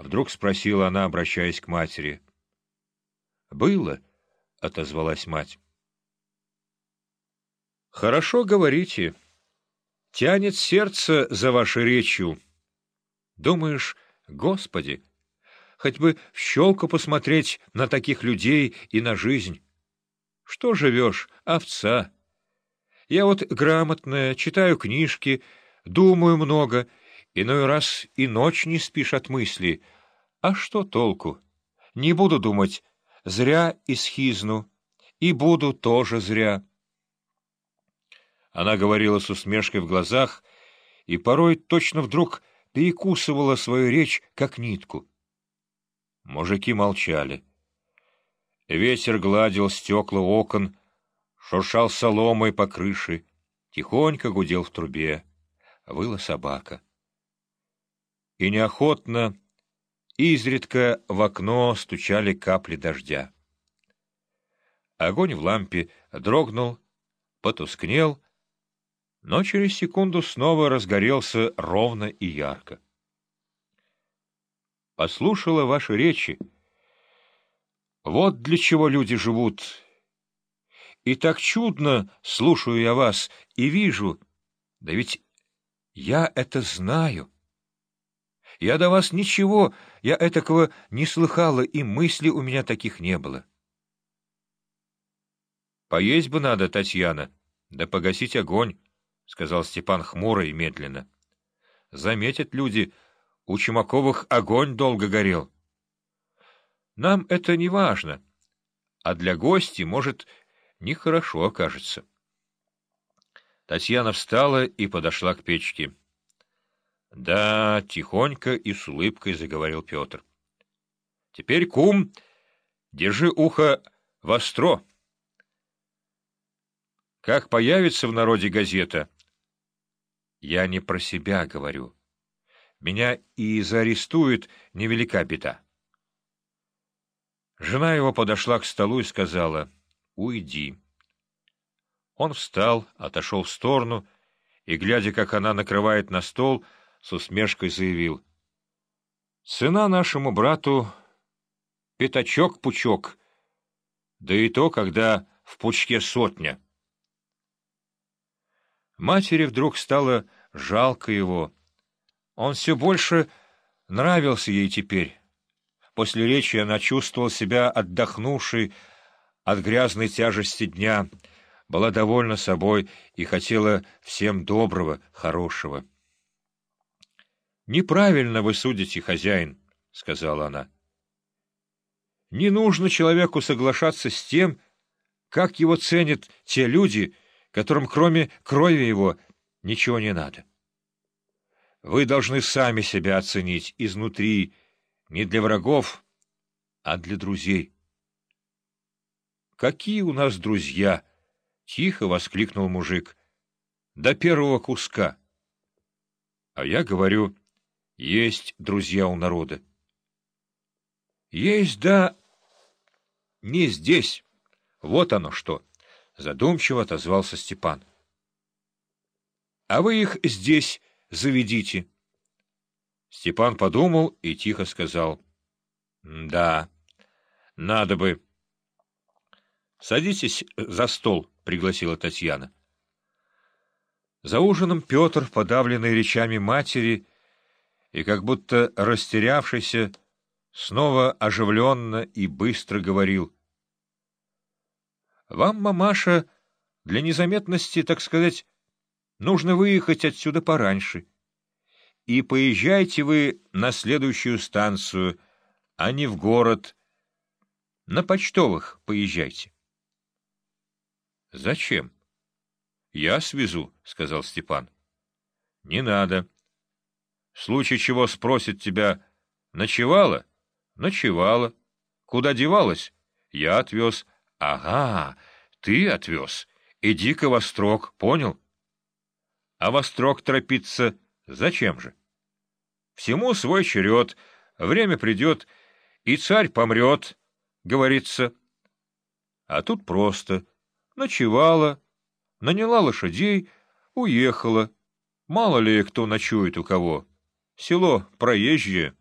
Вдруг спросила она, обращаясь к матери. — Было, — отозвалась мать. — Хорошо говорите. Тянет сердце за вашей речью. Думаешь, Господи, хоть бы в щелку посмотреть на таких людей и на жизнь. Что живешь, овца? Я вот грамотная, читаю книжки, думаю много, иной раз и ночь не спишь от мысли. А что толку? Не буду думать, зря исхизну, и буду тоже зря. Она говорила с усмешкой в глазах и порой точно вдруг перекусывала свою речь, как нитку. Мужики молчали. Ветер гладил стекла окон, шуршал соломой по крыше, тихонько гудел в трубе, выла собака. И неохотно, изредка в окно стучали капли дождя. Огонь в лампе дрогнул, потускнел, но через секунду снова разгорелся ровно и ярко. Послушала ваши речи. Вот для чего люди живут. И так чудно слушаю я вас и вижу. Да ведь я это знаю. Я до вас ничего, я этакого не слыхала, и мысли у меня таких не было. — Поесть бы надо, Татьяна, да погасить огонь, — сказал Степан хмуро и медленно. — Заметят люди, у Чумаковых огонь долго горел. Нам это не важно, а для гостей, может, нехорошо окажется. Татьяна встала и подошла к печке. — Да, тихонько и с улыбкой заговорил Петр. — Теперь, кум, держи ухо востро. Как появится в народе газета... Я не про себя говорю. Меня и заарестуют, невелика беда. Жена его подошла к столу и сказала «Уйди». Он встал, отошел в сторону и, глядя, как она накрывает на стол, — с усмешкой заявил. «Цена нашему брату — пятачок-пучок, да и то, когда в пучке сотня». Матери вдруг стало жалко его. Он все больше нравился ей теперь. После речи она чувствовала себя отдохнувшей от грязной тяжести дня, была довольна собой и хотела всем доброго, хорошего. Неправильно вы судите, хозяин, — сказала она. Не нужно человеку соглашаться с тем, как его ценят те люди, которым кроме крови его ничего не надо. Вы должны сами себя оценить изнутри, не для врагов, а для друзей. «Какие у нас друзья!» — тихо воскликнул мужик. «До первого куска». А я говорю, есть друзья у народа. Есть, да, не здесь. Вот оно что, — задумчиво отозвался Степан. А вы их здесь заведите. Степан подумал и тихо сказал. — Да, надо бы. — Садитесь за стол, — пригласила Татьяна. За ужином Петр, подавленный речами матери, и, как будто растерявшийся, снова оживленно и быстро говорил. — Вам, мамаша, для незаметности, так сказать, нужно выехать отсюда пораньше. И поезжайте вы на следующую станцию, а не в город. На почтовых поезжайте. — Зачем? — Я свезу, — сказал Степан. — Не надо. — в случае чего спросит тебя, ночевала? Ночевала. Куда девалась? Я отвез. Ага, ты отвез. Иди-ка во строк, понял? А во строк торопиться зачем же? Всему свой черед, время придет, и царь помрет, говорится. А тут просто. Ночевала, наняла лошадей, уехала. Мало ли кто ночует у кого. Село проезжее.